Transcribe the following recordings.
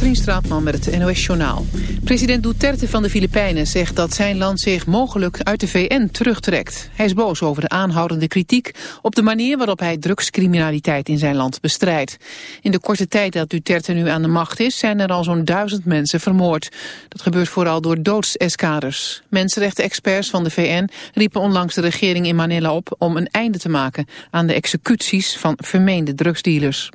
Katrien Straatman met het NOS-journaal. President Duterte van de Filipijnen zegt dat zijn land zich mogelijk uit de VN terugtrekt. Hij is boos over de aanhoudende kritiek op de manier waarop hij drugscriminaliteit in zijn land bestrijdt. In de korte tijd dat Duterte nu aan de macht is, zijn er al zo'n duizend mensen vermoord. Dat gebeurt vooral door doodseskaders. Mensenrechten-experts van de VN riepen onlangs de regering in Manila op om een einde te maken aan de executies van vermeende drugsdealers.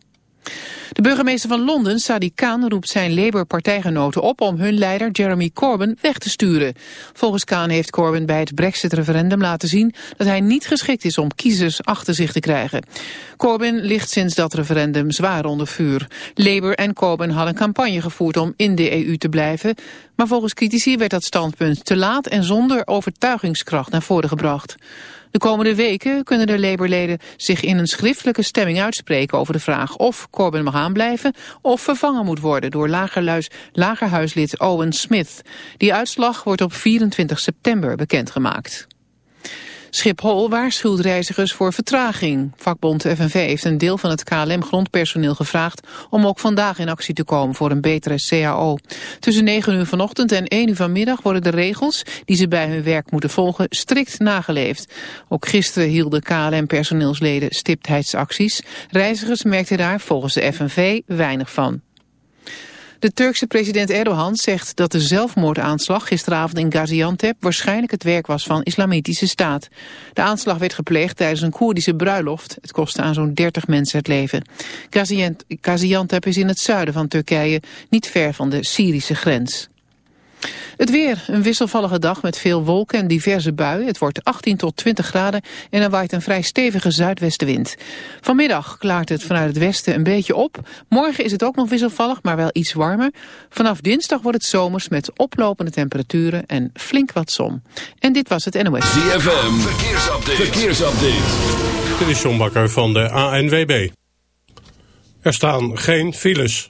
De burgemeester van Londen, Sadiq Khan, roept zijn Labour-partijgenoten op om hun leider Jeremy Corbyn weg te sturen. Volgens Khan heeft Corbyn bij het Brexit-referendum laten zien dat hij niet geschikt is om kiezers achter zich te krijgen. Corbyn ligt sinds dat referendum zwaar onder vuur. Labour en Corbyn hadden campagne gevoerd om in de EU te blijven, maar volgens critici werd dat standpunt te laat en zonder overtuigingskracht naar voren gebracht. De komende weken kunnen de Labourleden zich in een schriftelijke stemming uitspreken over de vraag of Corbyn mag aanblijven of vervangen moet worden door lagerhuislid Owen Smith. Die uitslag wordt op 24 september bekendgemaakt. Schiphol waarschuwt reizigers voor vertraging. Vakbond FNV heeft een deel van het KLM-grondpersoneel gevraagd... om ook vandaag in actie te komen voor een betere CAO. Tussen 9 uur vanochtend en 1 uur vanmiddag worden de regels... die ze bij hun werk moeten volgen, strikt nageleefd. Ook gisteren hielden KLM-personeelsleden stiptheidsacties. Reizigers merkten daar volgens de FNV weinig van. De Turkse president Erdogan zegt dat de zelfmoordaanslag gisteravond in Gaziantep waarschijnlijk het werk was van islamitische staat. De aanslag werd gepleegd tijdens een Koerdische bruiloft. Het kostte aan zo'n 30 mensen het leven. Gaziantep is in het zuiden van Turkije, niet ver van de Syrische grens. Het weer, een wisselvallige dag met veel wolken en diverse buien. Het wordt 18 tot 20 graden en er waait een vrij stevige zuidwestenwind. Vanmiddag klaart het vanuit het westen een beetje op. Morgen is het ook nog wisselvallig, maar wel iets warmer. Vanaf dinsdag wordt het zomers met oplopende temperaturen en flink wat zon. En dit was het NOS. ZFM, verkeersupdate. verkeersupdate. Dit is John Bakker van de ANWB. Er staan geen files.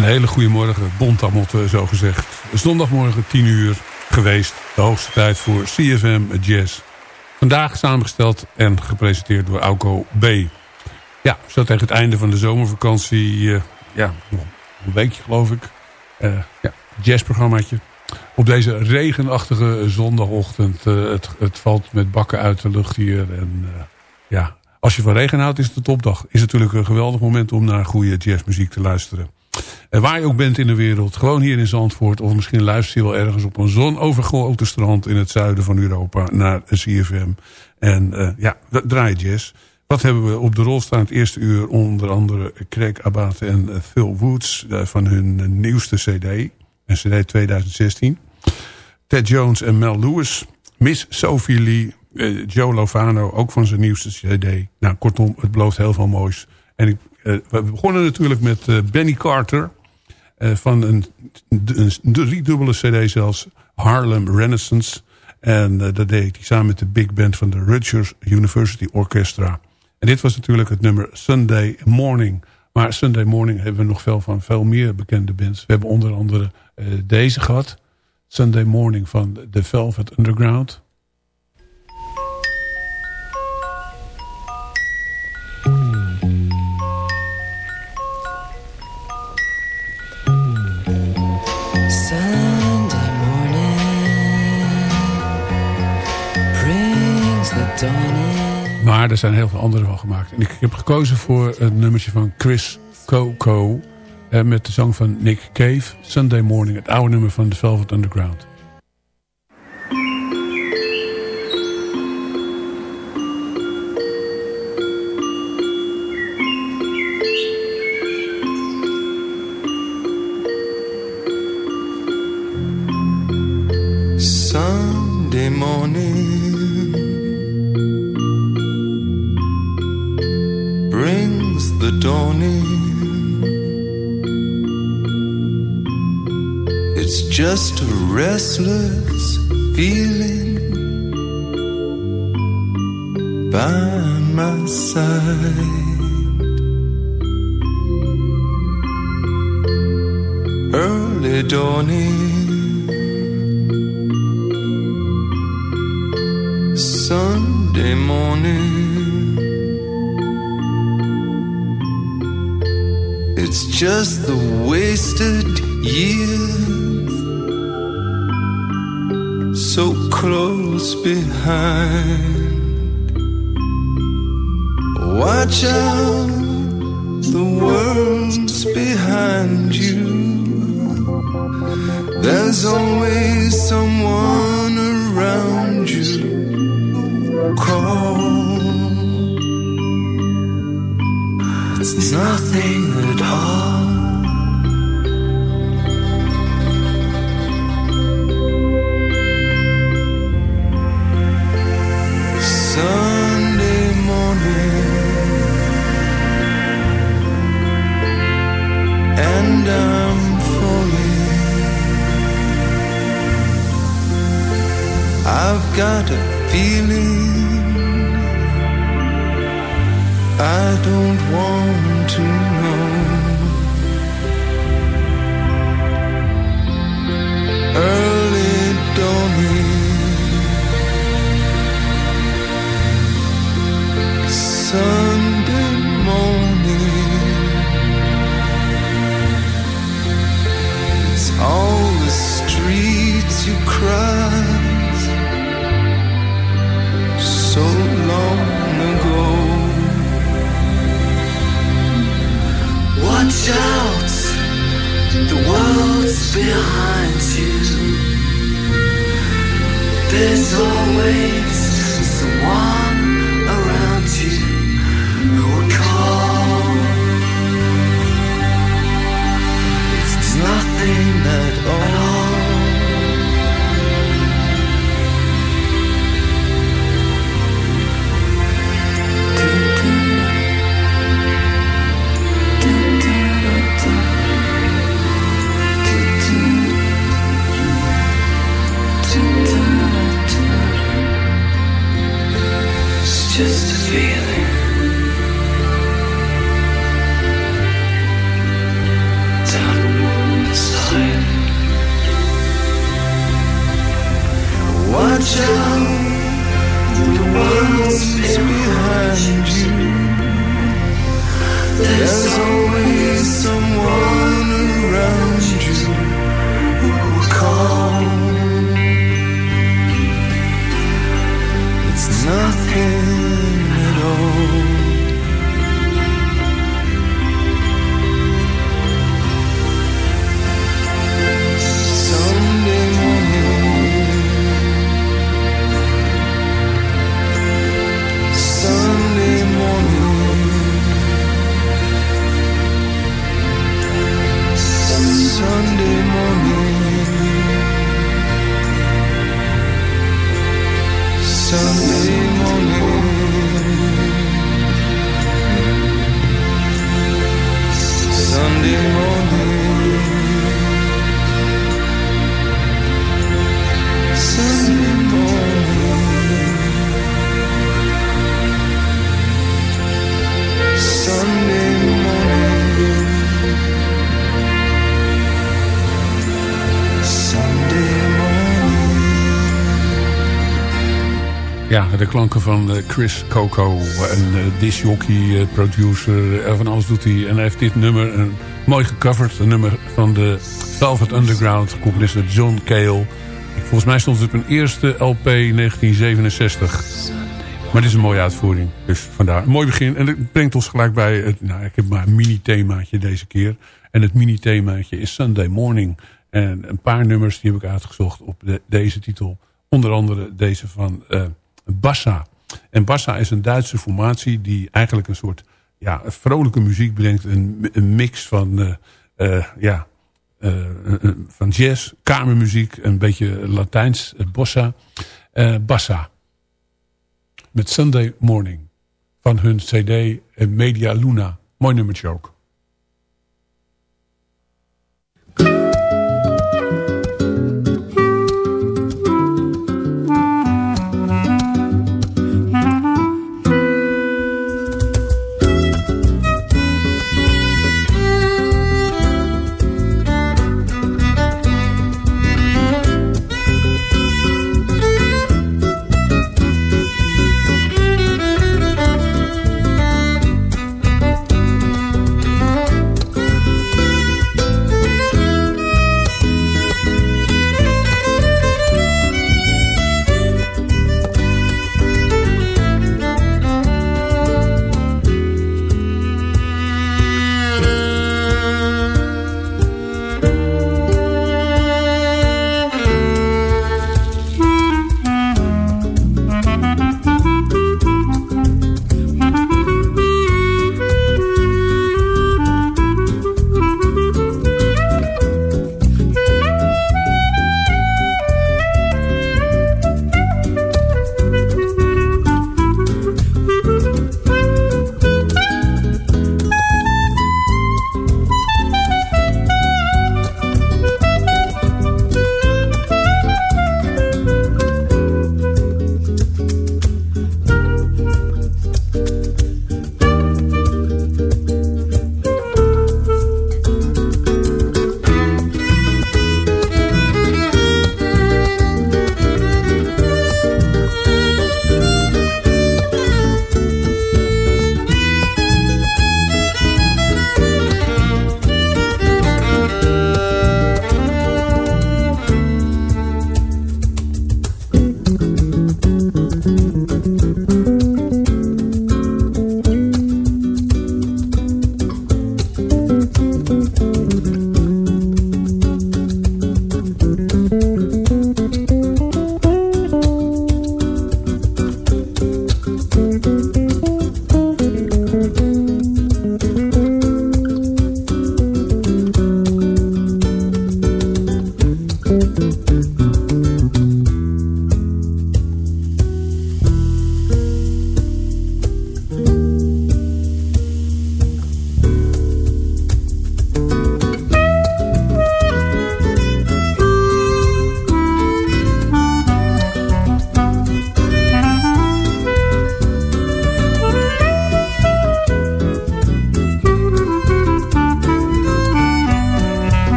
Een hele goede morgen, bontamotte zo gezegd. Zondagmorgen 10 uur geweest. De hoogste tijd voor CFM Jazz. Vandaag samengesteld en gepresenteerd door Auko B. Ja, zo tegen het einde van de zomervakantie. Uh, ja, nog een weekje geloof ik. Uh, ja, jazzprogrammaatje. Op deze regenachtige zondagochtend. Uh, het, het valt met bakken uit de lucht hier. En ja, als je van regen houdt is het de topdag. Is natuurlijk een geweldig moment om naar goede jazzmuziek te luisteren. Waar je ook bent in de wereld, gewoon hier in Zandvoort... of misschien luister je wel ergens op een zonovergoten strand... in het zuiden van Europa naar CFM. En uh, ja, draai jazz. Wat hebben we op de rol staan het eerste uur? Onder andere Craig Abate en uh, Phil Woods uh, van hun nieuwste cd. Een cd 2016. Ted Jones en Mel Lewis. Miss Sophie Lee. Joe Lovano, ook van zijn nieuwste cd. Nou, kortom, het belooft heel veel moois. En ik we begonnen natuurlijk met Benny Carter. Uh, van een, een, driedubbele cd zelfs. Harlem Renaissance. En dat deed hij samen met de big band van de Rutgers University Orchestra. En dit was natuurlijk het nummer Sunday Morning. Maar Sunday Morning hebben we nog veel van veel meer bekende bands. We hebben onder andere deze gehad. Sunday Morning van The Velvet Underground. Er zijn heel veel andere van gemaakt. En ik heb gekozen voor een nummertje van Chris Coco. Eh, met de zang van Nick Cave. Sunday Morning. Het oude nummer van The Velvet Underground. Just a restless feeling by my side. Early dawning. Sunday morning. It's just the wasted years so close behind. Watch out, the world's behind you. There's always someone around you call. It's nothing at all. Van eh, Chris Coco. Een uh, disjockey, eh, producer, eh, van alles doet hij. En hij heeft dit nummer mooi gecoverd. Een nummer van de Velvet Underground, componist John Cale. Volgens mij stond het op een eerste LP 1967. Maar dit is een mooie uitvoering. Dus vandaar. Een mooi begin. En dat brengt ons gelijk bij... Het, nou, ik heb maar een mini-themaatje deze keer. En het mini-themaatje is Sunday Morning. En een paar nummers die heb ik uitgezocht op de, deze titel. Onder andere deze van Bassa. En Bassa is een Duitse formatie die eigenlijk een soort ja, vrolijke muziek brengt. Een, een mix van... Uh, uh, ja, uh, van jazz, kamermuziek, een beetje Latijns, bossa, bassa. Met Sunday Morning van hun cd Media Luna. Mooi nummertje ook.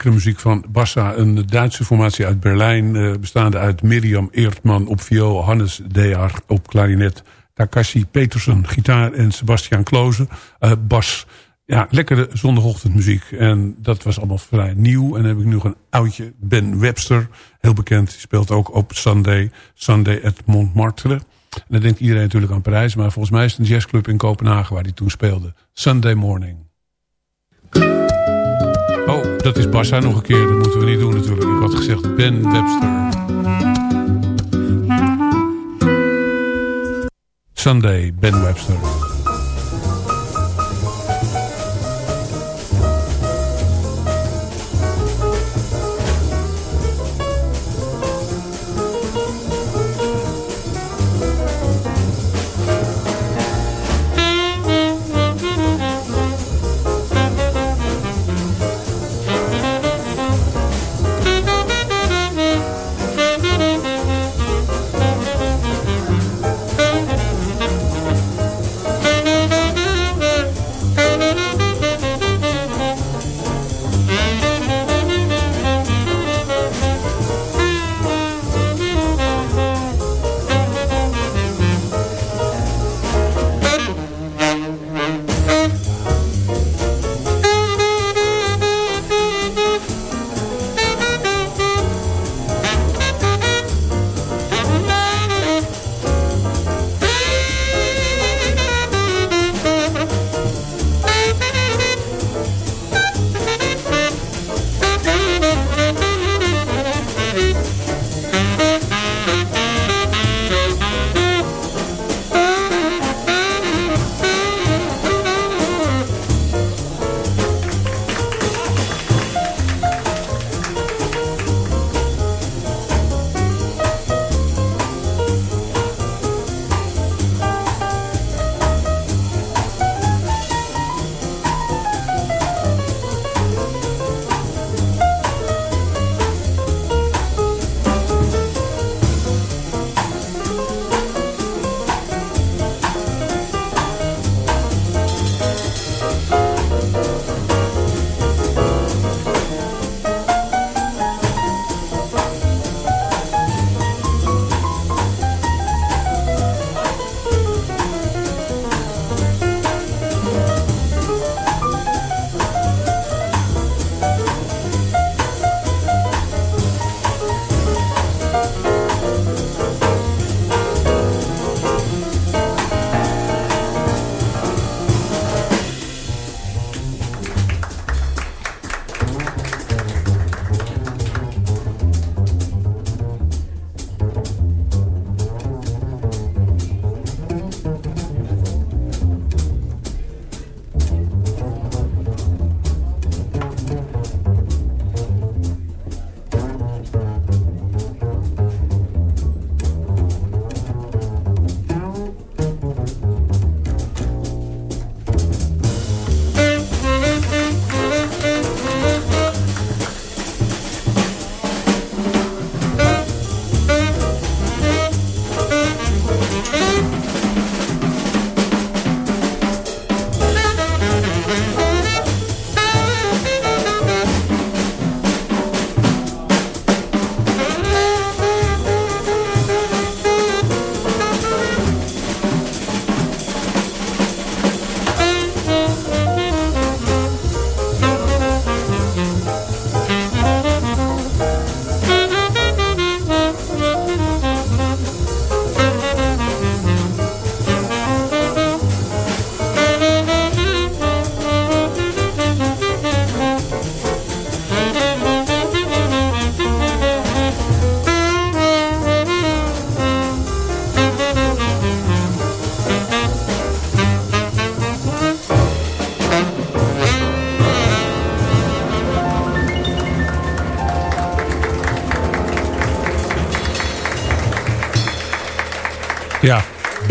Lekkere muziek van Bassa, een Duitse formatie uit Berlijn... eh, bestaande uit Mirjam Eertman op viool, Hannes Dear op klarinet... Takashi Petersen, gitaar en Sebastian Kloze, eh, bas. Ja, lekkere zondagochtendmuziek. En dat was allemaal vrij nieuw. En dan heb ik nog een oudje, Ben Webster, heel bekend. Die speelt ook op Sunday, Sunday at Montmartre. En dan denkt iedereen natuurlijk aan Parijs... maar volgens mij is het een jazzclub in Kopenhagen waar hij toen speelde. Sunday Morning. Dat is Bassa nog een keer. Dat moeten we niet doen natuurlijk. Ik had gezegd Ben Webster. Sunday, Ben Webster.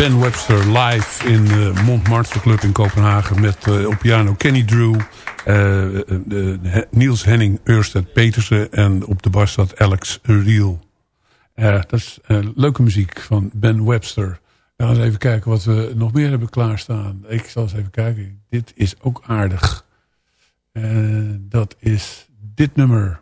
Ben Webster live in de Montmartre Club in Kopenhagen... met eh, op piano Kenny Drew, eh, eh, Niels Henning Ørsted Petersen... en op de bas staat Alex Riel. Dat is leuke muziek van Ben Webster. We gaan eens even kijken wat we nog meer hebben klaarstaan. Ik zal eens even kijken. Dit is ook aardig. Dat is dit nummer.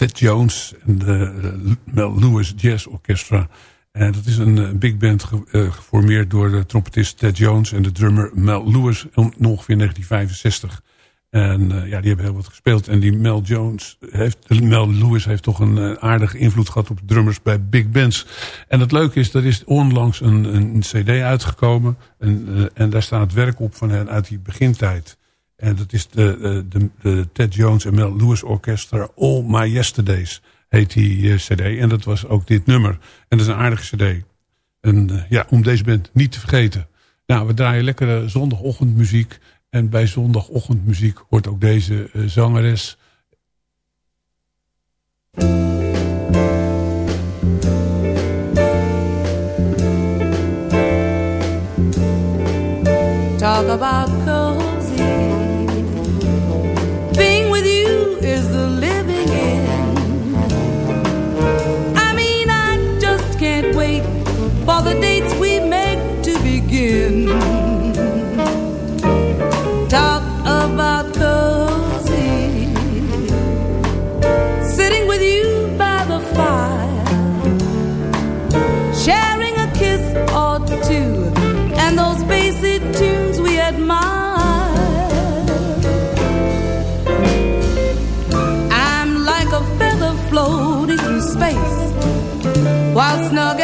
Ted Jones en de Mel Lewis Jazz Orchestra. En dat is een uh, big band ge geformeerd door de trompetist Ted Jones... en de drummer Mel Lewis om ongeveer 1965. En eh, ja, die hebben heel wat gespeeld. En die Mel Jones heeft, Mel Lewis heeft toch een aardige invloed gehad op drummers bij big bands. En het leuke is, er is onlangs een, een cd uitgekomen. En, en daar staat werk op van hen uit die begintijd. En dat is de, de, de Ted Jones en Mel Lewis Orchestra All My Yesterdays heet die cd. En dat was ook dit nummer. En dat is een aardige cd. En ja, om deze band niet te vergeten. Nou, we draaien lekkere zondagochtendmuziek. En bij zondagochtendmuziek hoort ook deze zangeres. Talk about While snug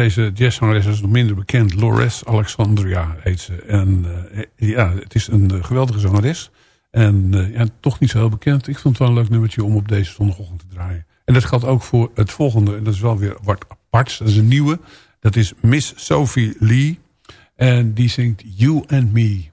deze jazzzangeres is nog minder bekend. Lores Alexandria heet ze. En uh, ja, het is een uh, geweldige zangeres. En uh, ja, toch niet zo heel bekend. Ik vond het wel een leuk nummertje om op deze zondagochtend te draaien. En dat geldt ook voor het volgende. En dat is wel weer wat apart. Dat is een nieuwe. Dat is Miss Sophie Lee. En die zingt You and Me.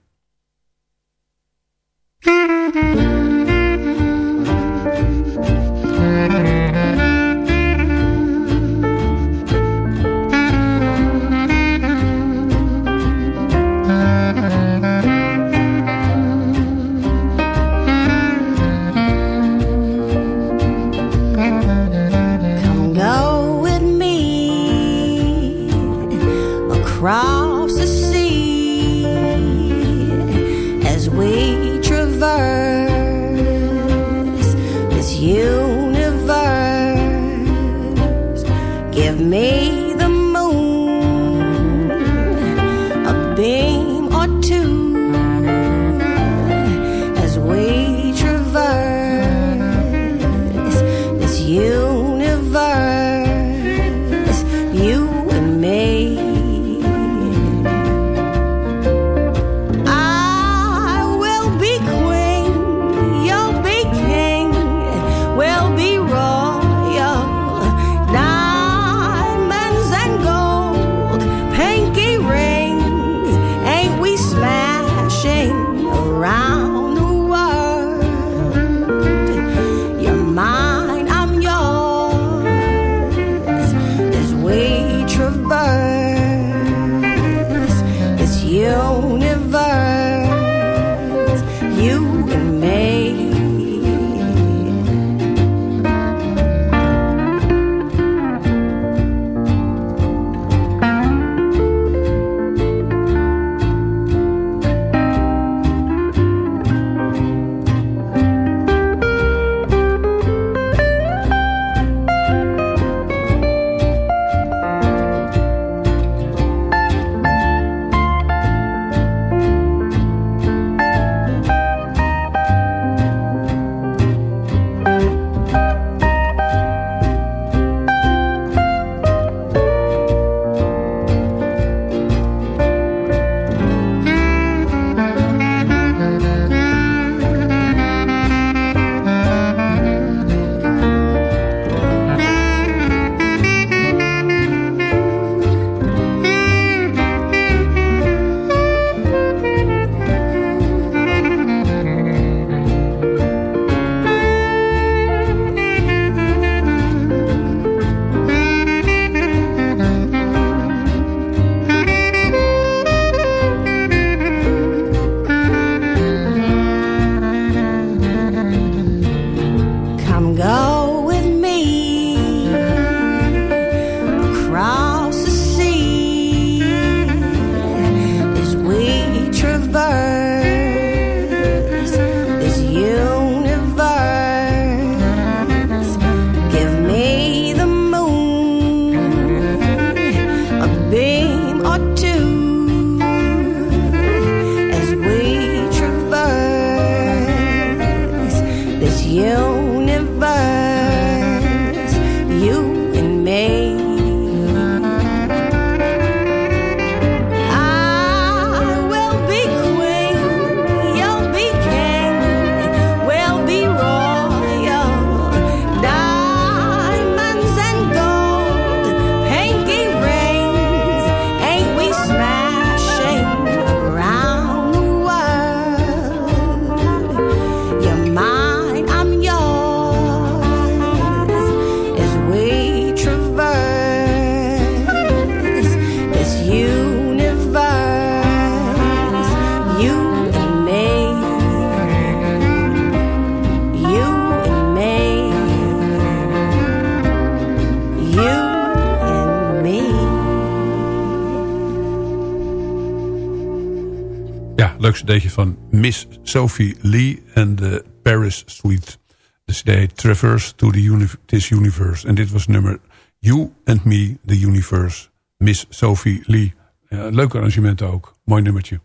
Leuk van Miss Sophie Lee en de Paris Suite. De cd Traverse to the uni This Universe. En dit was nummer You and Me, The Universe. Miss Sophie Lee. Ja, leuk arrangement ook. Mooi nummertje.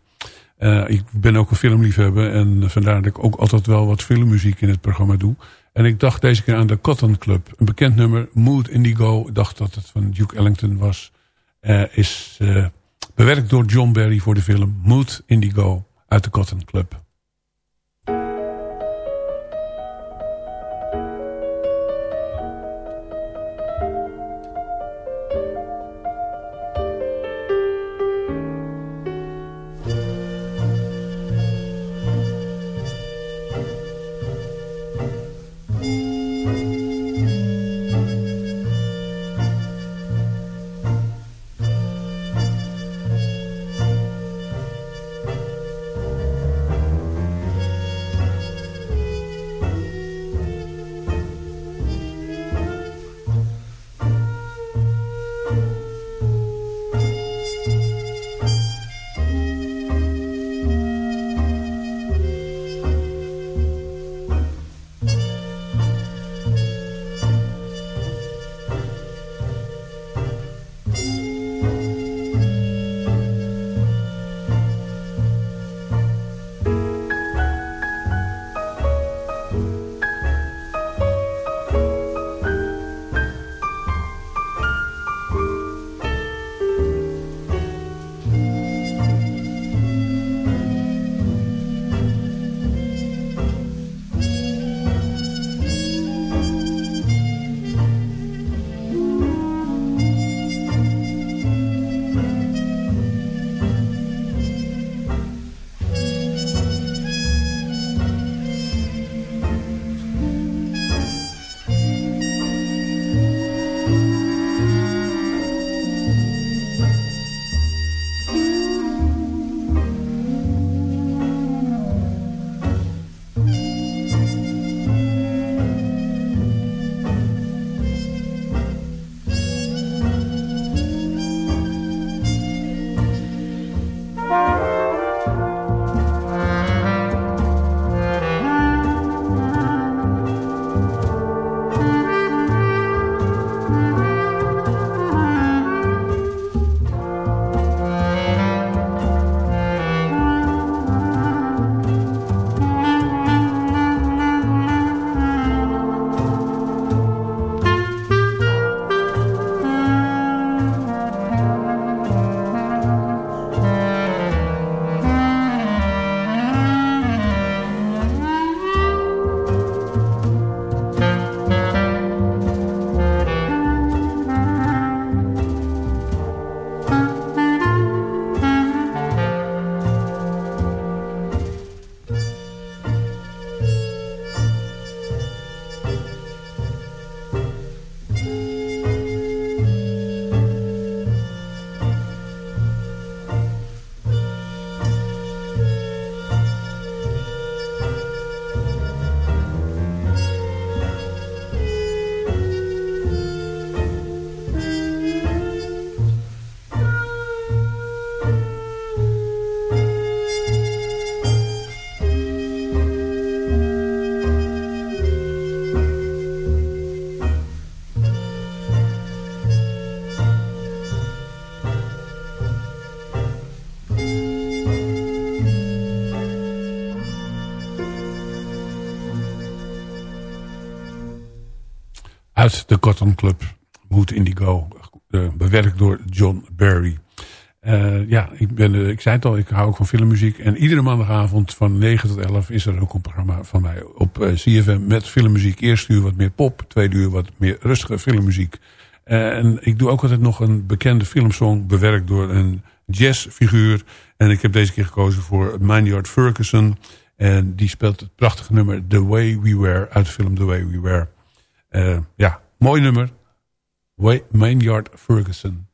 Uh, ik ben ook een filmliefhebber. En vandaar dat ik ook altijd wel wat filmmuziek in het programma doe. En ik dacht deze keer aan de Cotton Club. Een bekend nummer, Mood Indigo. Ik dacht dat het van Duke Ellington was. Uh, is uh, bewerkt door John Barry voor de film Mood Indigo uit de Cotton Club. Uit de Cotton Club. Mood Indigo. Uh, bewerkt door John Barry. Uh, ja, ik, ben, uh, ik zei het al, ik hou ook van filmmuziek. En iedere maandagavond van 9 tot 11 is er ook een programma van mij op CFM met filmmuziek. Eerst uur wat meer pop, tweede uur wat meer rustige filmmuziek. en ik doe ook altijd nog een bekende filmsong bewerkt door een jazzfiguur. En ik heb deze keer gekozen voor Maynard Ferguson. En die speelt het prachtige nummer The Way We Were uit de film The Way We Were. Uh, ja, mooi nummer. Maynard Ferguson.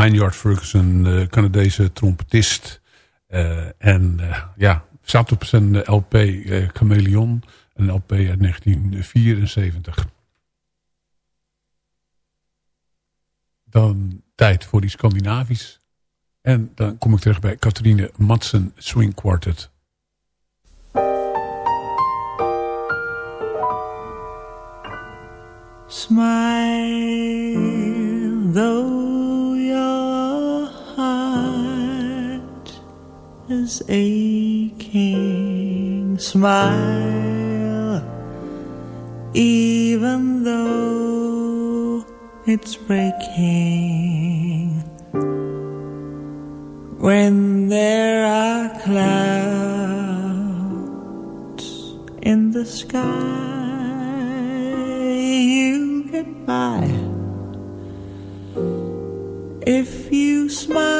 Maynard Ferguson, uh, Canadese trompetist. Uh, en uh, ja, zat op zijn LP Chameleon. Een LP uit 1974. Dan tijd voor die Scandinavisch. En dan kom ik terug bij Catharine Madsen Swing Quartet. Smile, though is aching. Smile, even though it's breaking. When there are clouds in the sky you get by if you smile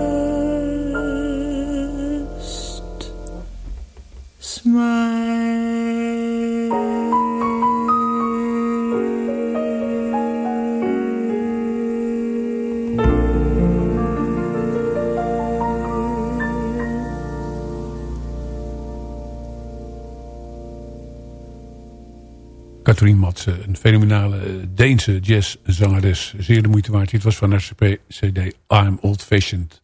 Katrien Matsen, een fenomenale Deense jazzzangeres. Zeer de moeite waard. Dit was van haar cd I'm Old Fashioned.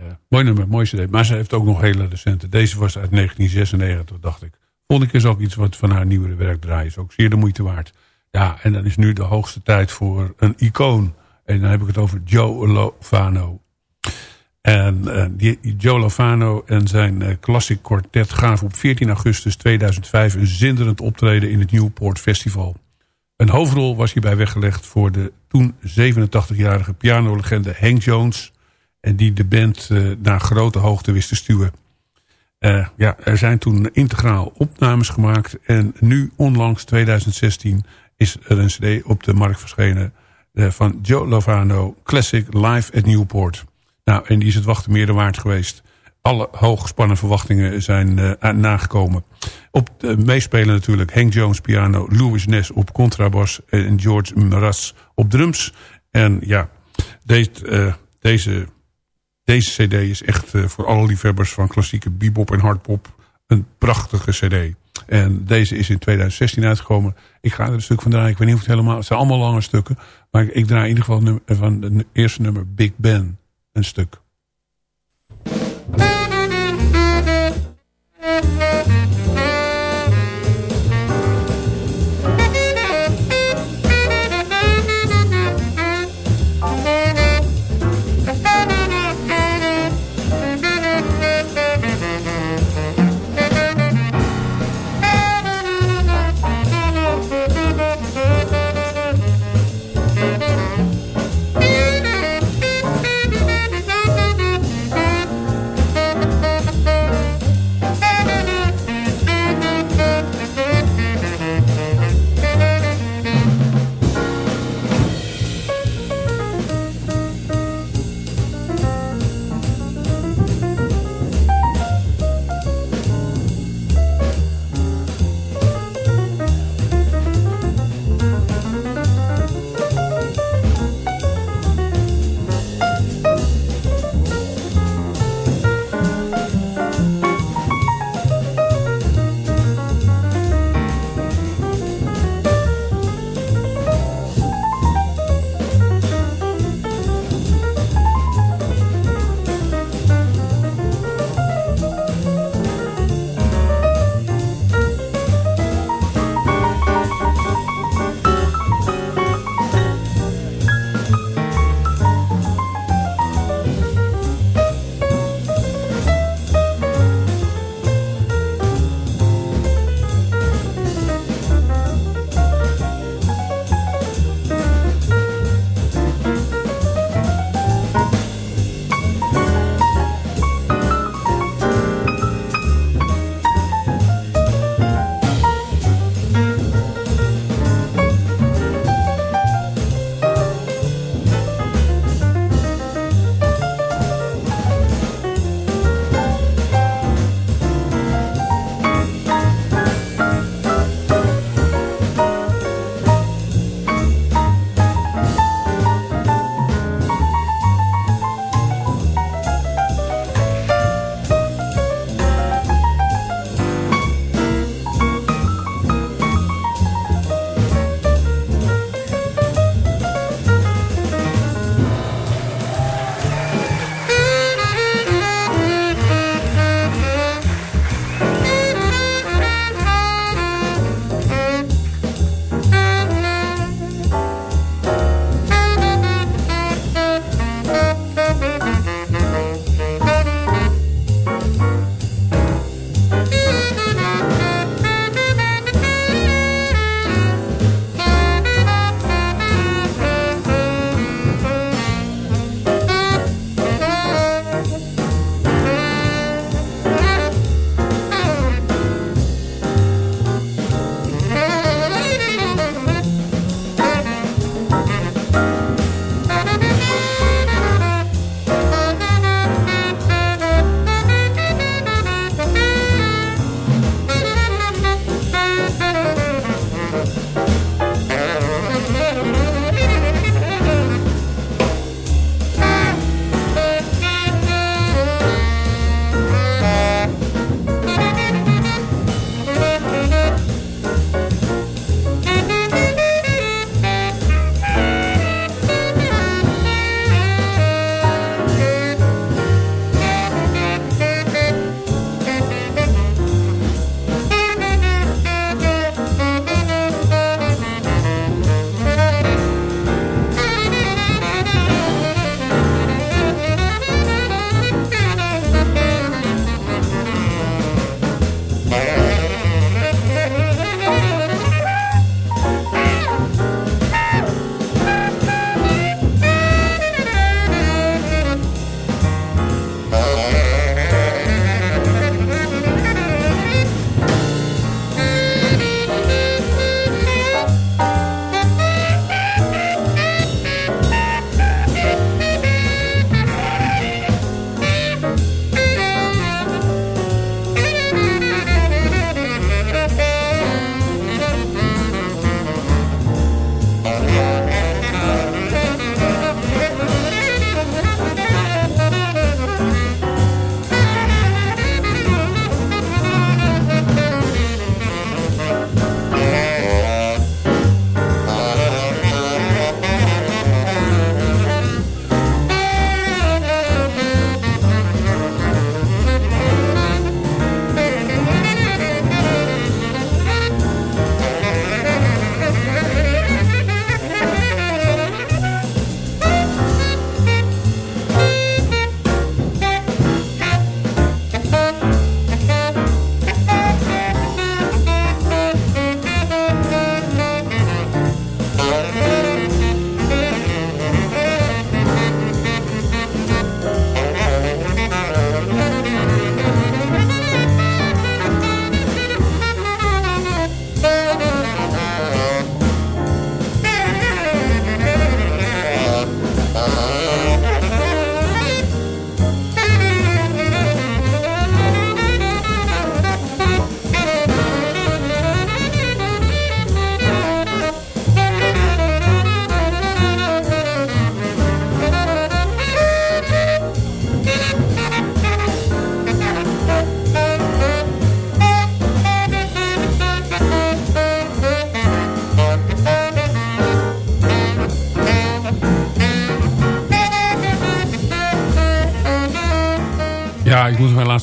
Uh, mooi nummer, mooi cd. Maar ze heeft ook nog hele recente. Deze was uit 1996, dacht ik. Vond ik is ook iets wat van haar nieuwere werk draait. Is ook zeer de moeite waard. Ja, en dan is nu de hoogste tijd voor een icoon. En dan heb ik het over Joe Lovano. En die, Joe Lovano en zijn uh, Classic Quartet gaven op 14 augustus 2005 een zinderend optreden in het Newport Festival. Een hoofdrol was hierbij weggelegd voor de toen 87-jarige pianolegende Hank Jones. En die de band uh, naar grote hoogte wist te stuwen. ja, er zijn toen integraal opnames gemaakt. En nu, onlangs 2016, is er een cd op de markt verschenen... van Joe Lovano Classic Live at Newport. Nou, en die is het wachten meer dan waard geweest. Alle hooggespannen verwachtingen zijn uh, nagekomen. Op de meespelen natuurlijk Hank Jones piano, Louis Ness op contrabas en George Maras op drums. En ja, deze, uh, deze, deze cd is echt uh, voor alle liefhebbers van klassieke bebop en hardpop een prachtige cd. En deze is in 2016 uitgekomen. Ik ga er een stuk van draaien. Ik weet niet of het helemaal... Het zijn allemaal lange stukken. Maar ik, ik draai in ieder geval van het eerste nummer Big Ben een stuk.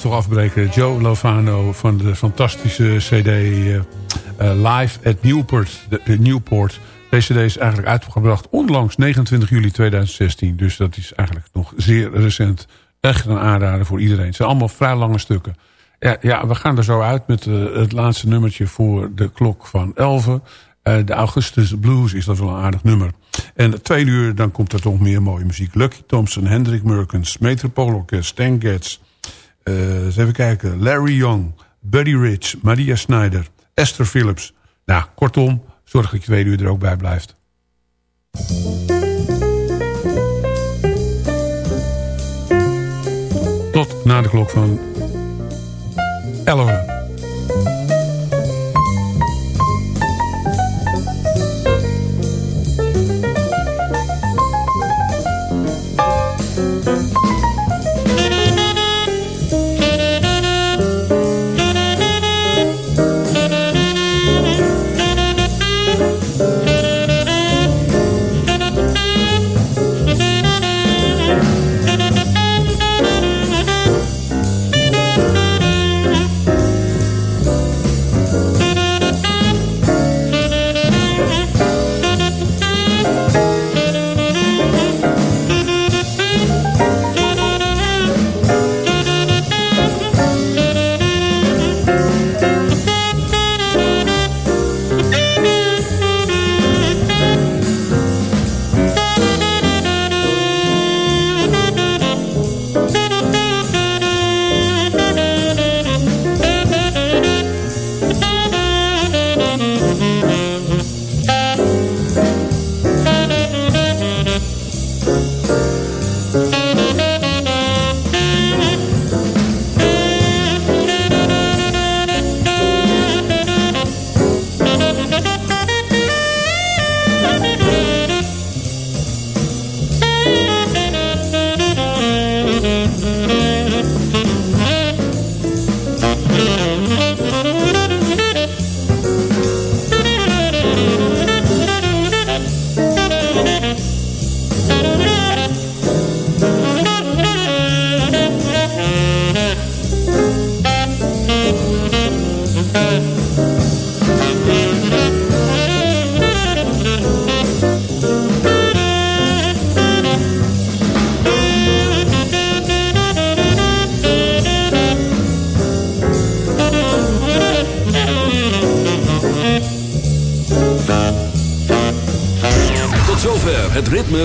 Toch afbreken. Joe Lovano van de fantastische cd eh, eh, Live at Newport. De, de Newport. Deze cd is eigenlijk uitgebracht onlangs 29 juli 2016. Dus dat is eigenlijk nog zeer recent. Echt een aanrader voor iedereen. Het zijn allemaal vrij lange stukken. Ja, ja we gaan er zo uit met het laatste nummertje voor de klok van 11. Uh, de Augustus Blues is dat wel een aardig nummer. En twee uur dan komt er toch meer mooie muziek. Lucky Thompson, Hendrik Merkens, Metropoolorkest, Stan Getz. Uh, eens even kijken. Larry Young, Buddy Rich, Maria Snyder, Esther Phillips. Nou, kortom, zorg dat je twee uur er ook bij blijft. Tot na de klok van 11